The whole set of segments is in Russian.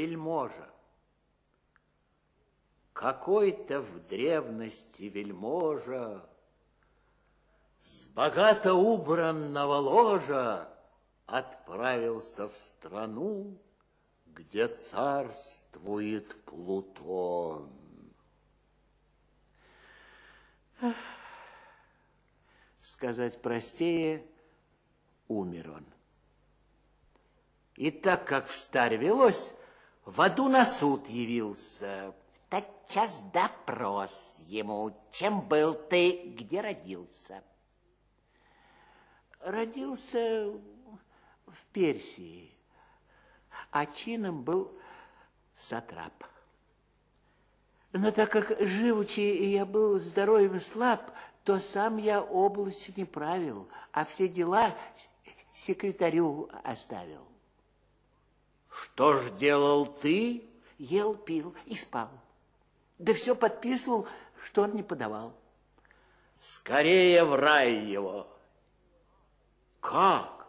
вельможа. Какой-то в древности вельможа с богато убранного ложа отправился в страну, где царствует Плутон. Сказать простее, умер он. И так как в старе велось, в аду на суд явился. Тотчас допрос ему, чем был ты, где родился? Родился в Персии, а чином был сатрап. Но так как живучи я был здоровьем слаб, то сам я областью не правил, а все дела секретарю оставил. Что ж делал ты? Ел, пил и спал. Да все подписывал, что он не подавал. Скорее в рай его. Как?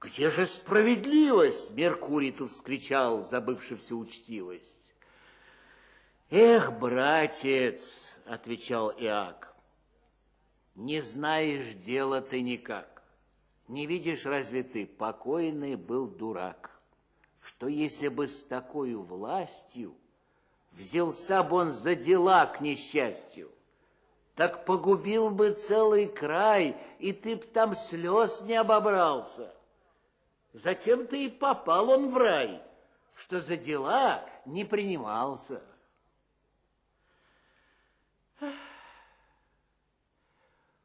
Где же справедливость? Меркурий тут вскричал, забывший всю учтивость. Эх, братец, отвечал Иак, не знаешь дела ты никак. Не видишь, разве ты, покойный был дурак, что если бы с такой властью взялся бы он за дела к несчастью, так погубил бы целый край, и ты б там слез не обобрался. Затем ты и попал он в рай, что за дела не принимался.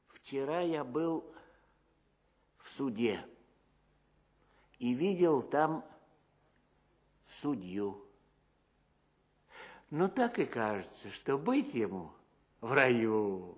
Вчера я был в суде и видел там судью. Но так и кажется, что быть ему в раю